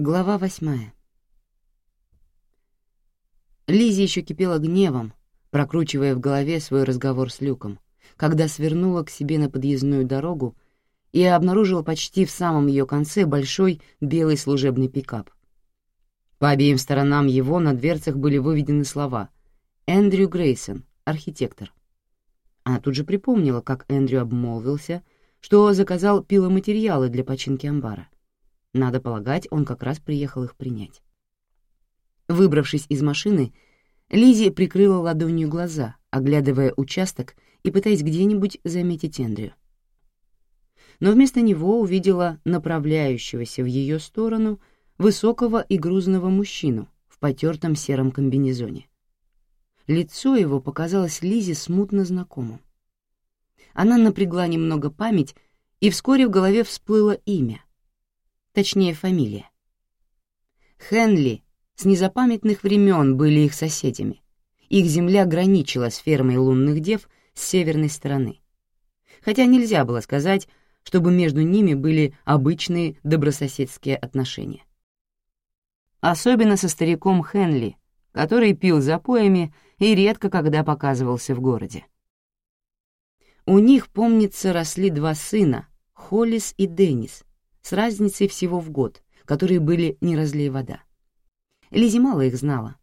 Глава восьмая. Лизи еще кипела гневом, прокручивая в голове свой разговор с Люком, когда свернула к себе на подъездную дорогу и обнаружила почти в самом ее конце большой белый служебный пикап. По обеим сторонам его на дверцах были выведены слова «Эндрю Грейсон, архитектор». Она тут же припомнила, как Эндрю обмолвился, что заказал пиломатериалы для починки амбара. Надо полагать, он как раз приехал их принять. Выбравшись из машины, Лизи прикрыла ладонью глаза, оглядывая участок и пытаясь где-нибудь заметить Эндрю. Но вместо него увидела направляющегося в ее сторону высокого и грузного мужчину в потертом сером комбинезоне. Лицо его показалось Лизе смутно знакомым. Она напрягла немного память, и вскоре в голове всплыло имя точнее фамилия. Хенли с незапамятных времен были их соседями. Их земля граничила с фермой лунных дев с северной стороны. Хотя нельзя было сказать, чтобы между ними были обычные добрососедские отношения. Особенно со стариком Хенли, который пил запоями и редко когда показывался в городе. У них, помнится, росли два сына, Холлис и Деннис, с разницей всего в год, которые были не разлей вода. Лизи мало их знала,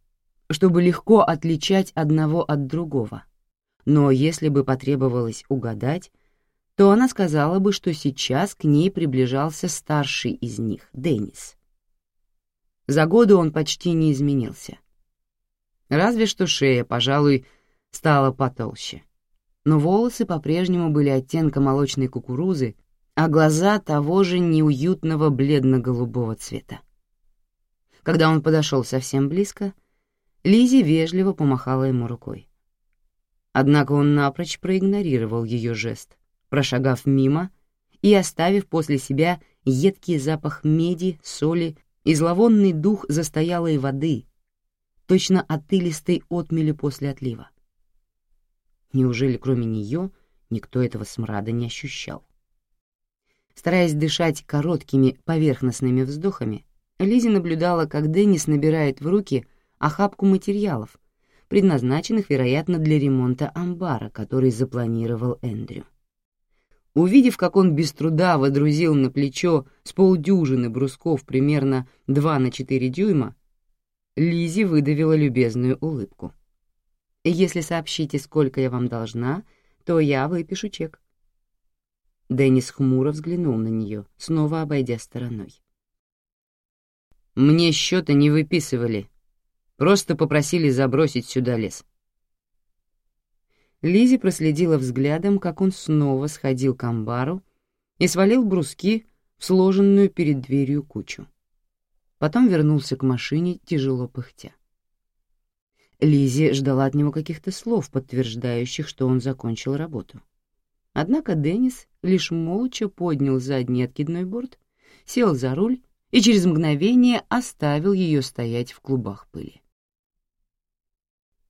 чтобы легко отличать одного от другого. Но если бы потребовалось угадать, то она сказала бы, что сейчас к ней приближался старший из них, Деннис. За годы он почти не изменился. Разве что шея, пожалуй, стала потолще. Но волосы по-прежнему были оттенка молочной кукурузы а глаза того же неуютного бледно-голубого цвета. Когда он подошел совсем близко, Лизи вежливо помахала ему рукой. Однако он напрочь проигнорировал ее жест, прошагав мимо и оставив после себя едкий запах меди, соли и зловонный дух застоялой воды, точно отылистой отмели после отлива. Неужели кроме нее никто этого смрада не ощущал? Стараясь дышать короткими поверхностными вздохами, Лизи наблюдала, как Деннис набирает в руки охапку материалов, предназначенных, вероятно, для ремонта амбара, который запланировал Эндрю. Увидев, как он без труда водрузил на плечо с полдюжины брусков примерно 2 на 4 дюйма, Лизи выдавила любезную улыбку. «Если сообщите, сколько я вам должна, то я выпишу чек». Деннис хмуро взглянул на нее, снова обойдя стороной. «Мне счета не выписывали. Просто попросили забросить сюда лес». Лизи проследила взглядом, как он снова сходил к амбару и свалил бруски в сложенную перед дверью кучу. Потом вернулся к машине, тяжело пыхтя. Лизи ждала от него каких-то слов, подтверждающих, что он закончил работу. Однако Деннис лишь молча поднял задний откидной борт, сел за руль и через мгновение оставил ее стоять в клубах пыли.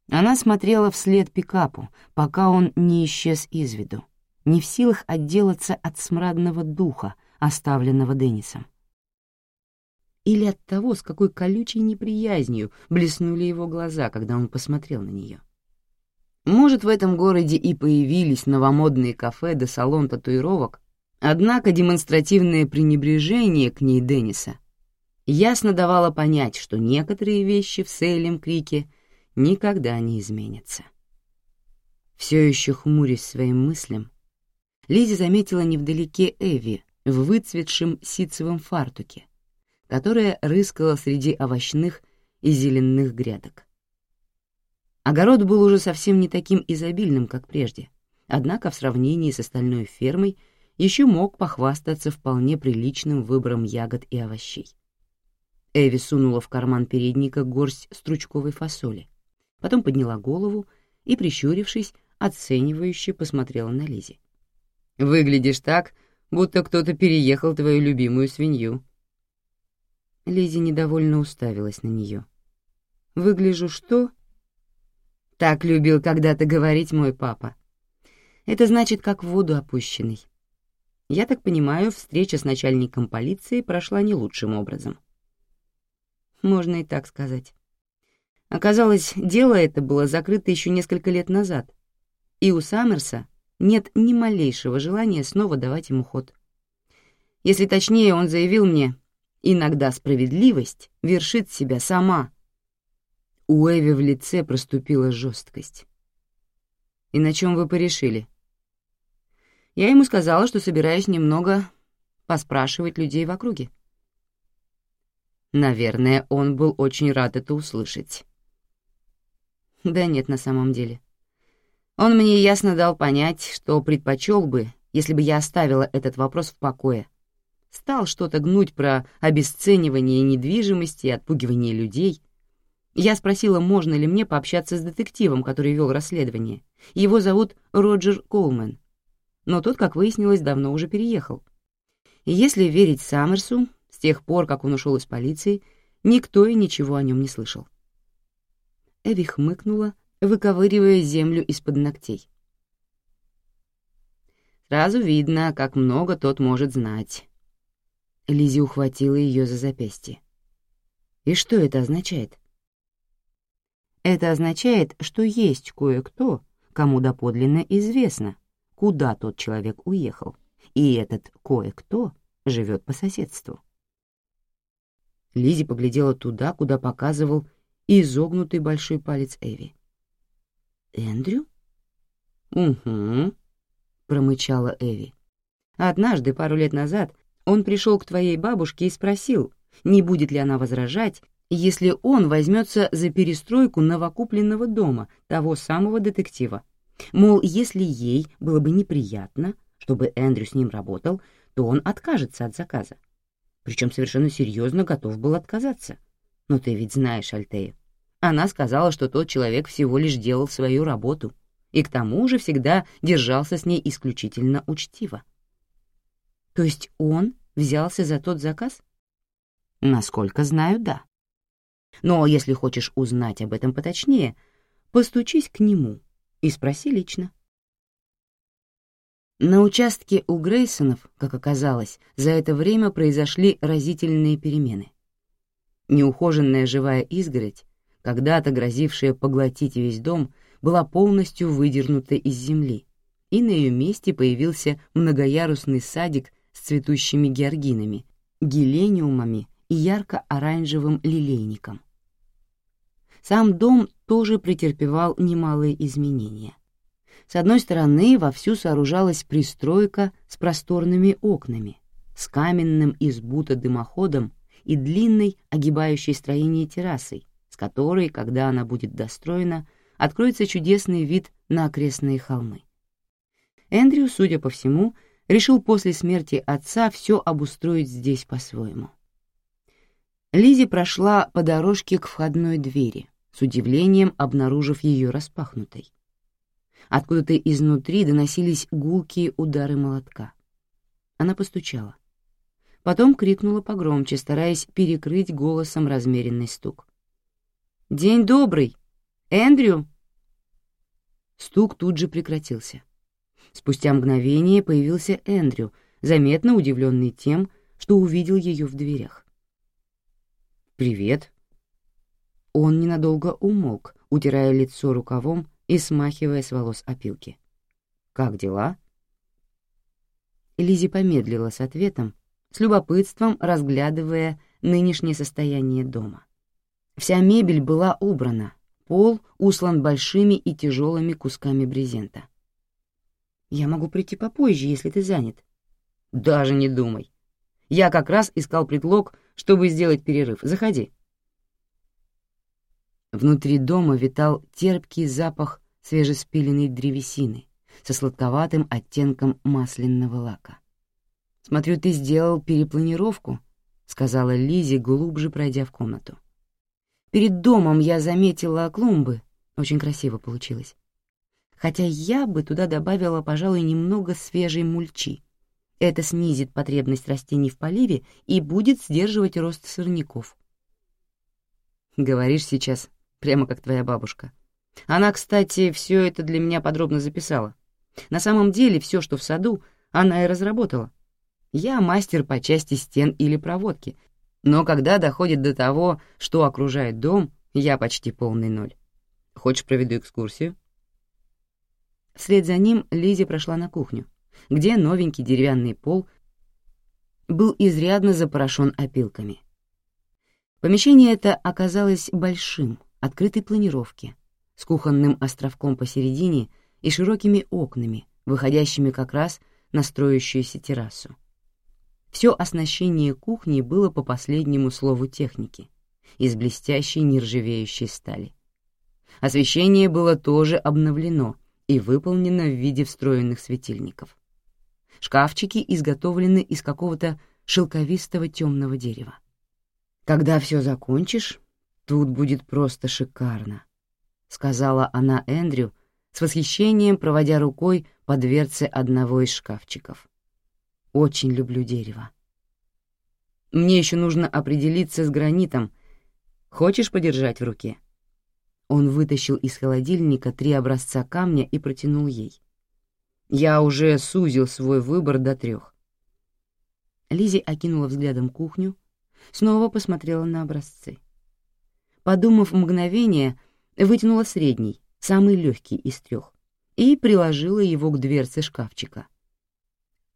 Она смотрела вслед пикапу, пока он не исчез из виду, не в силах отделаться от смрадного духа, оставленного Деннисом. Или от того, с какой колючей неприязнью блеснули его глаза, когда он посмотрел на нее. Может, в этом городе и появились новомодные кафе да салон татуировок, однако демонстративное пренебрежение к ней Денниса ясно давало понять, что некоторые вещи в Сейлем Крике никогда не изменятся. Все еще хмурясь своим мыслям, Лизи заметила невдалеке Эви в выцветшем ситцевом фартуке, которая рыскала среди овощных и зеленых грядок. Огород был уже совсем не таким изобильным, как прежде, однако в сравнении с остальной фермой еще мог похвастаться вполне приличным выбором ягод и овощей. Эви сунула в карман передника горсть стручковой фасоли, потом подняла голову и, прищурившись, оценивающе посмотрела на Лизи. «Выглядишь так, будто кто-то переехал твою любимую свинью». Лизи недовольно уставилась на нее. «Выгляжу что?» Так любил когда-то говорить мой папа. Это значит, как в воду опущенный. Я так понимаю, встреча с начальником полиции прошла не лучшим образом. Можно и так сказать. Оказалось, дело это было закрыто еще несколько лет назад, и у Саммерса нет ни малейшего желания снова давать ему ход. Если точнее, он заявил мне, иногда справедливость вершит себя сама. У Эви в лице проступила жесткость. «И на чем вы порешили?» Я ему сказала, что собираюсь немного поспрашивать людей в округе. Наверное, он был очень рад это услышать. Да нет, на самом деле. Он мне ясно дал понять, что предпочел бы, если бы я оставила этот вопрос в покое. Стал что-то гнуть про обесценивание недвижимости и отпугивание людей. Я спросила, можно ли мне пообщаться с детективом, который вел расследование. Его зовут Роджер Колман. Но тот, как выяснилось, давно уже переехал. Если верить Саммерсу, с тех пор, как он ушел из полиции, никто и ничего о нем не слышал. Эви хмыкнула, выковыривая землю из-под ногтей. Сразу видно, как много тот может знать. Лизи ухватила ее за запястье. И что это означает? Это означает, что есть кое-кто, кому доподлинно известно, куда тот человек уехал, и этот кое-кто живет по соседству. Лизи поглядела туда, куда показывал изогнутый большой палец Эви. «Эндрю?» «Угу», — промычала Эви. «Однажды, пару лет назад, он пришел к твоей бабушке и спросил, не будет ли она возражать, если он возьмется за перестройку новокупленного дома того самого детектива. Мол, если ей было бы неприятно, чтобы Эндрю с ним работал, то он откажется от заказа. Причем совершенно серьезно готов был отказаться. Но ты ведь знаешь Альтея. Она сказала, что тот человек всего лишь делал свою работу и к тому же всегда держался с ней исключительно учтиво. То есть он взялся за тот заказ? Насколько знаю, да. Но если хочешь узнать об этом поточнее, постучись к нему и спроси лично. На участке у Грейсонов, как оказалось, за это время произошли разительные перемены. Неухоженная живая изгородь, когда-то грозившая поглотить весь дом, была полностью выдернута из земли, и на ее месте появился многоярусный садик с цветущими георгинами, гелениумами и ярко-оранжевым лилейником. Сам дом тоже претерпевал немалые изменения. С одной стороны вовсю сооружалась пристройка с просторными окнами, с каменным из бута дымоходом и длинной, огибающей строение террасой, с которой, когда она будет достроена, откроется чудесный вид на окрестные холмы. Эндрю, судя по всему, решил после смерти отца все обустроить здесь по-своему. Лизи прошла по дорожке к входной двери, с удивлением обнаружив ее распахнутой. Откуда-то изнутри доносились гулкие удары молотка. Она постучала. Потом крикнула погромче, стараясь перекрыть голосом размеренный стук. «День добрый! Эндрю!» Стук тут же прекратился. Спустя мгновение появился Эндрю, заметно удивленный тем, что увидел ее в дверях. «Привет». Он ненадолго умолк, утирая лицо рукавом и смахивая с волос опилки. «Как дела?» Лизи помедлила с ответом, с любопытством разглядывая нынешнее состояние дома. Вся мебель была убрана, пол услан большими и тяжелыми кусками брезента. Я могу прийти попозже, если ты занят. Даже не думай. Я как раз искал предлог, чтобы сделать перерыв. Заходи. Внутри дома витал терпкий запах свежеспиленной древесины со сладковатым оттенком масляного лака. «Смотрю, ты сделал перепланировку», — сказала Лизи, глубже пройдя в комнату. «Перед домом я заметила клумбы. Очень красиво получилось хотя я бы туда добавила, пожалуй, немного свежей мульчи. Это снизит потребность растений в поливе и будет сдерживать рост сорняков. Говоришь сейчас прямо как твоя бабушка. Она, кстати, все это для меня подробно записала. На самом деле все, что в саду, она и разработала. Я мастер по части стен или проводки, Но когда доходит до того, что окружает дом, я почти полный ноль. Хочешь, проведу экскурсию?» Вслед за ним Лизи прошла на кухню, где новенький деревянный пол был изрядно запорошен опилками. Помещение это оказалось большим, открытой планировки, с кухонным островком посередине и широкими окнами, выходящими как раз на строящуюся террасу. Все оснащение кухни было по последнему слову техники, из блестящей нержавеющей стали. Освещение было тоже обновлено и выполнено в виде встроенных светильников. Шкафчики изготовлены из какого-то шелковистого темного дерева. «Когда все закончишь, тут будет просто шикарно», — сказала она Эндрю, с восхищением проводя рукой по дверце одного из шкафчиков. Очень люблю дерево. Мне еще нужно определиться с гранитом. Хочешь подержать в руке?» Он вытащил из холодильника три образца камня и протянул ей. Я уже сузил свой выбор до трех. Лизи окинула взглядом кухню, снова посмотрела на образцы. Подумав мгновение, вытянула средний, самый легкий из трех, и приложила его к дверце шкафчика.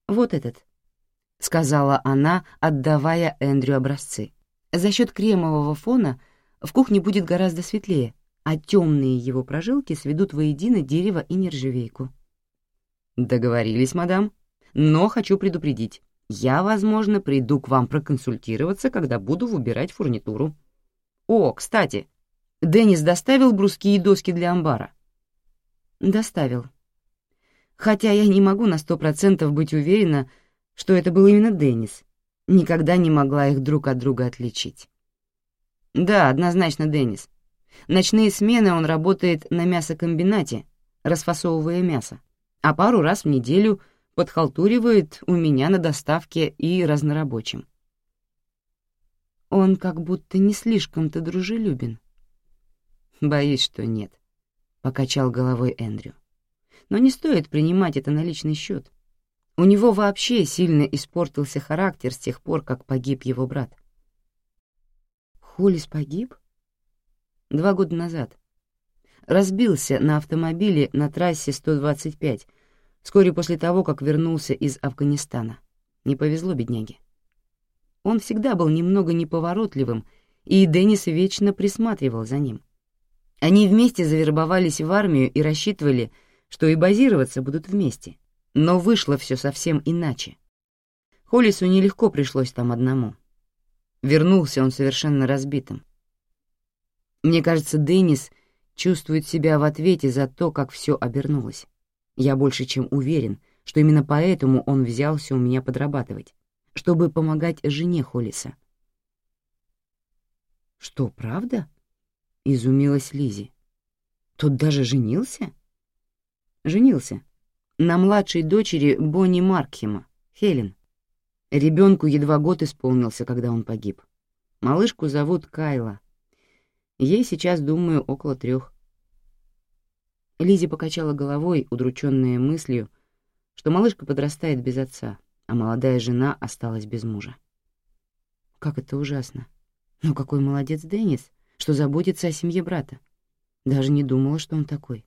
«Вот этот», — сказала она, отдавая Эндрю образцы. «За счет кремового фона в кухне будет гораздо светлее, а темные его прожилки сведут воедино дерево и нержавейку». «Договорились, мадам. Но хочу предупредить. Я, возможно, приду к вам проконсультироваться, когда буду выбирать фурнитуру. О, кстати, Деннис доставил бруски и доски для амбара?» «Доставил. Хотя я не могу на сто процентов быть уверена, что это был именно Деннис. Никогда не могла их друг от друга отличить. Да, однозначно Деннис. Ночные смены он работает на мясокомбинате, расфасовывая мясо, а пару раз в неделю подхалтуривает у меня на доставке и разнорабочим. Он как будто не слишком-то дружелюбен. Боюсь, что нет, — покачал головой Эндрю. Но не стоит принимать это на личный счет. У него вообще сильно испортился характер с тех пор, как погиб его брат. Холлис погиб? Два года назад. Разбился на автомобиле на трассе 125, вскоре после того, как вернулся из Афганистана. Не повезло бедняге. Он всегда был немного неповоротливым, и Деннис вечно присматривал за ним. Они вместе завербовались в армию и рассчитывали, что и базироваться будут вместе — но вышло все совсем иначе. Холлису нелегко пришлось там одному. Вернулся он совершенно разбитым. Мне кажется, Деннис чувствует себя в ответе за то, как все обернулось. Я больше чем уверен, что именно поэтому он взялся у меня подрабатывать, чтобы помогать жене Холлиса. «Что, правда?» — изумилась Лизи. «Тот даже женился?» «Женился», на младшей дочери Бонни Маркхема, Хелен. Ребенку едва год исполнился, когда он погиб. Малышку зовут Кайла. Ей сейчас, думаю, около трех. Лизи покачала головой, удрученная мыслью, что малышка подрастает без отца, а молодая жена осталась без мужа. Как это ужасно. Ну какой молодец Деннис, что заботится о семье брата. Даже не думала, что он такой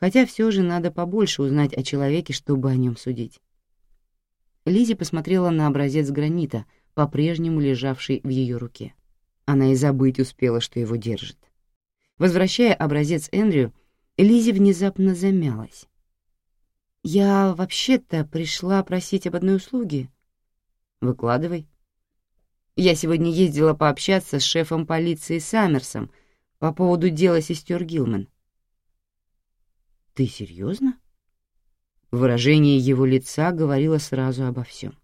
хотя все же надо побольше узнать о человеке, чтобы о нем судить. Лизи посмотрела на образец гранита, по-прежнему лежавший в ее руке. Она и забыть успела, что его держит. Возвращая образец Эндрю, Лизи внезапно замялась. «Я вообще-то пришла просить об одной услуге». «Выкладывай». «Я сегодня ездила пообщаться с шефом полиции Саммерсом по поводу дела сестер Гилман. «Ты серьезно?» Выражение его лица говорило сразу обо всем.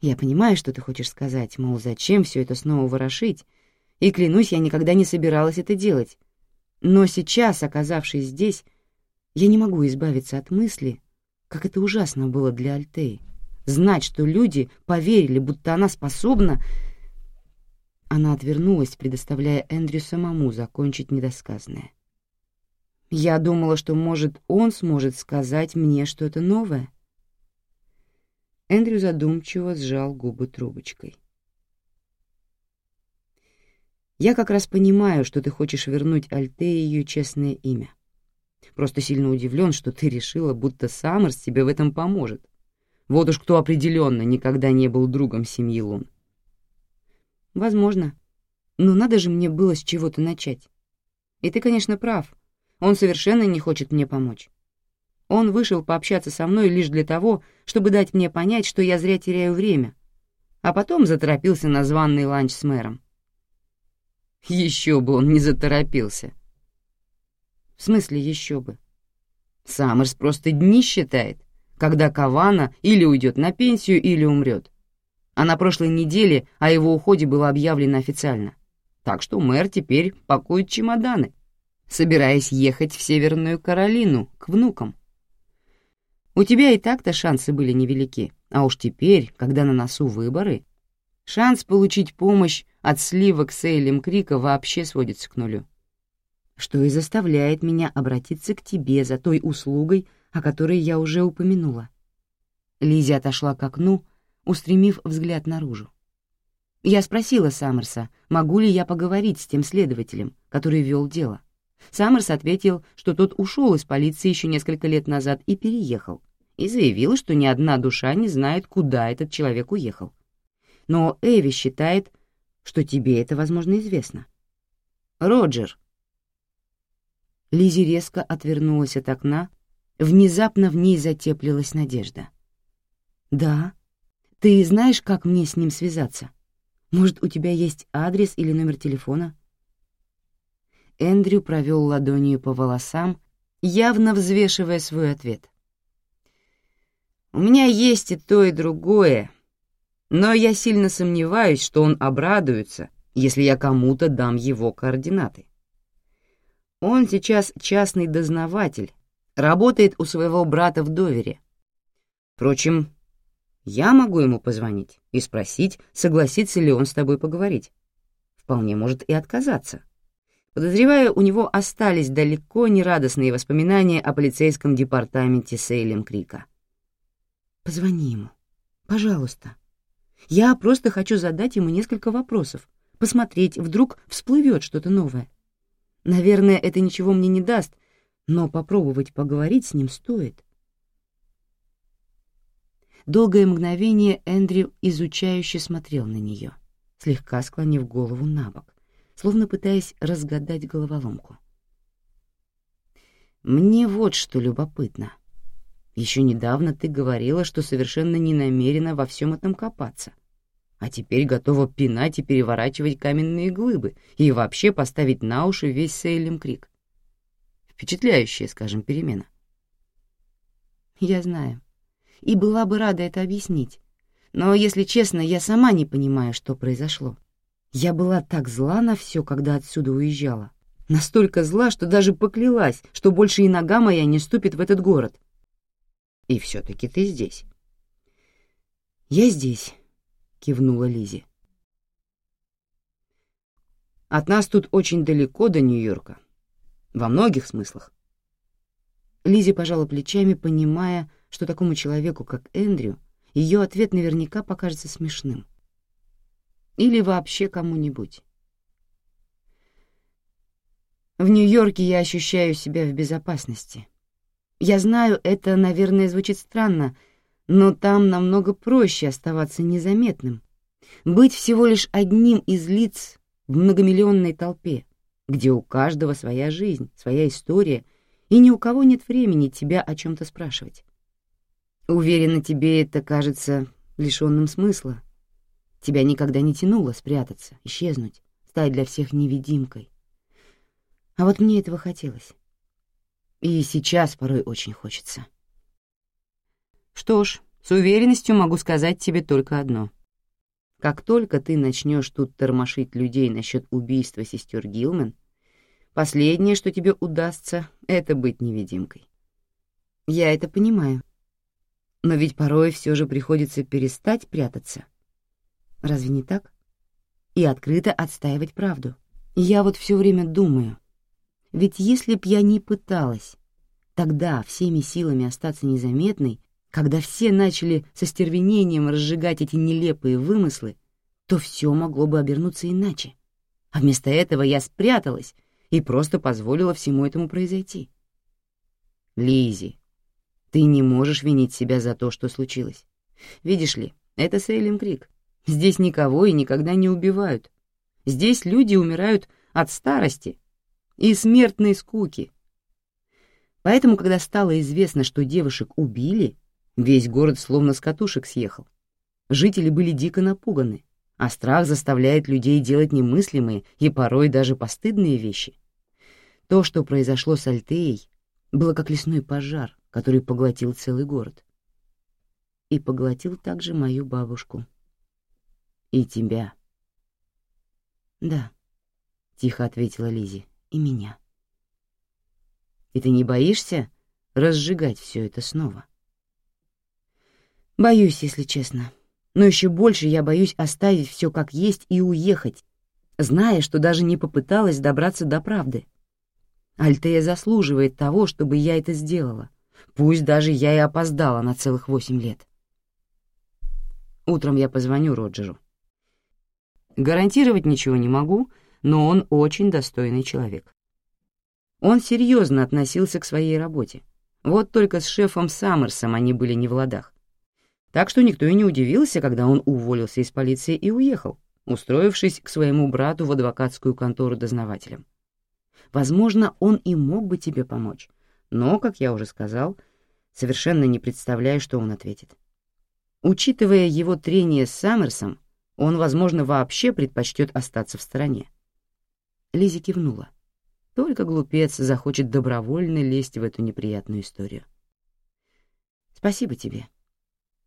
«Я понимаю, что ты хочешь сказать, мол, зачем все это снова ворошить, и, клянусь, я никогда не собиралась это делать. Но сейчас, оказавшись здесь, я не могу избавиться от мысли, как это ужасно было для Альтеи, знать, что люди поверили, будто она способна...» Она отвернулась, предоставляя Эндрю самому закончить недосказанное. Я думала, что, может, он сможет сказать мне что-то новое. Эндрю задумчиво сжал губы трубочкой. Я как раз понимаю, что ты хочешь вернуть Альтее ее честное имя. Просто сильно удивлен, что ты решила, будто Саммерс тебе в этом поможет. Вот уж кто определенно никогда не был другом семьи Лун. Возможно. Но надо же мне было с чего-то начать. И ты, конечно, прав. Он совершенно не хочет мне помочь. Он вышел пообщаться со мной лишь для того, чтобы дать мне понять, что я зря теряю время, а потом заторопился на званный ланч с мэром. Еще бы он не заторопился. В смысле еще бы? Саммерс просто дни считает, когда Кавана или уйдет на пенсию, или умрет. А на прошлой неделе о его уходе было объявлено официально. Так что мэр теперь пакует чемоданы, собираясь ехать в Северную Каролину к внукам. У тебя и так-то шансы были невелики, а уж теперь, когда на носу выборы, шанс получить помощь от сливок Сейлем Крика вообще сводится к нулю. Что и заставляет меня обратиться к тебе за той услугой, о которой я уже упомянула. Лизи отошла к окну, устремив взгляд наружу. Я спросила Саммерса, могу ли я поговорить с тем следователем, который вел дело. Саммерс ответил, что тот ушел из полиции еще несколько лет назад и переехал, и заявил, что ни одна душа не знает, куда этот человек уехал. Но Эви считает, что тебе это, возможно, известно. Роджер. Лизи резко отвернулась от окна, внезапно в ней затеплилась надежда. «Да? Ты знаешь, как мне с ним связаться? Может, у тебя есть адрес или номер телефона?» Эндрю провел ладонью по волосам, явно взвешивая свой ответ. «У меня есть и то, и другое, но я сильно сомневаюсь, что он обрадуется, если я кому-то дам его координаты. Он сейчас частный дознаватель, работает у своего брата в довере. Впрочем, я могу ему позвонить и спросить, согласится ли он с тобой поговорить. Вполне может и отказаться. Подозреваю, у него остались далеко не радостные воспоминания о полицейском департаменте Сейлем Крика. «Позвони ему, пожалуйста. Я просто хочу задать ему несколько вопросов, посмотреть, вдруг всплывет что-то новое. Наверное, это ничего мне не даст, но попробовать поговорить с ним стоит». Долгое мгновение Эндрю изучающе смотрел на нее, слегка склонив голову на бок словно пытаясь разгадать головоломку. «Мне вот что любопытно. Еще недавно ты говорила, что совершенно не намерена во всем этом копаться, а теперь готова пинать и переворачивать каменные глыбы и вообще поставить на уши весь Сейлем Крик. Впечатляющая, скажем, перемена». «Я знаю. И была бы рада это объяснить. Но, если честно, я сама не понимаю, что произошло. Я была так зла на все, когда отсюда уезжала. Настолько зла, что даже поклялась, что больше и нога моя не ступит в этот город. И все-таки ты здесь. Я здесь, кивнула Лизи. От нас тут очень далеко до Нью-Йорка. Во многих смыслах. Лизи пожала плечами, понимая, что такому человеку, как Эндрю, ее ответ наверняка покажется смешным или вообще кому-нибудь. В Нью-Йорке я ощущаю себя в безопасности. Я знаю, это, наверное, звучит странно, но там намного проще оставаться незаметным, быть всего лишь одним из лиц в многомиллионной толпе, где у каждого своя жизнь, своя история, и ни у кого нет времени тебя о чем-то спрашивать. Уверена, тебе это кажется лишенным смысла, Тебя никогда не тянуло спрятаться, исчезнуть, стать для всех невидимкой. А вот мне этого хотелось. И сейчас порой очень хочется. Что ж, с уверенностью могу сказать тебе только одно. Как только ты начнешь тут тормошить людей насчет убийства сестер Гилмен, последнее, что тебе удастся, — это быть невидимкой. Я это понимаю. Но ведь порой все же приходится перестать прятаться Разве не так? И открыто отстаивать правду. Я вот все время думаю, ведь если б я не пыталась тогда всеми силами остаться незаметной, когда все начали со стервенением разжигать эти нелепые вымыслы, то все могло бы обернуться иначе. А вместо этого я спряталась и просто позволила всему этому произойти. Лизи, ты не можешь винить себя за то, что случилось. Видишь ли, это Сейлем Крик. Здесь никого и никогда не убивают. Здесь люди умирают от старости и смертной скуки. Поэтому, когда стало известно, что девушек убили, весь город словно с катушек съехал. Жители были дико напуганы, а страх заставляет людей делать немыслимые и порой даже постыдные вещи. То, что произошло с Альтеей, было как лесной пожар, который поглотил целый город. И поглотил также мою бабушку. И тебя. Да, тихо ответила Лизи, и меня. И ты не боишься разжигать все это снова? Боюсь, если честно. Но еще больше я боюсь оставить все как есть и уехать, зная, что даже не попыталась добраться до правды. Альтея заслуживает того, чтобы я это сделала, пусть даже я и опоздала на целых восемь лет. Утром я позвоню Роджеру. Гарантировать ничего не могу, но он очень достойный человек. Он серьезно относился к своей работе. Вот только с шефом Саммерсом они были не в ладах. Так что никто и не удивился, когда он уволился из полиции и уехал, устроившись к своему брату в адвокатскую контору дознавателем. Возможно, он и мог бы тебе помочь, но, как я уже сказал, совершенно не представляю, что он ответит. Учитывая его трение с Саммерсом, он, возможно, вообще предпочтет остаться в стороне. Лизи кивнула. Только глупец захочет добровольно лезть в эту неприятную историю. Спасибо тебе.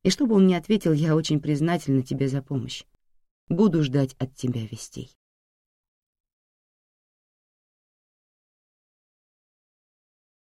И чтобы он не ответил, я очень признательна тебе за помощь. Буду ждать от тебя вестей.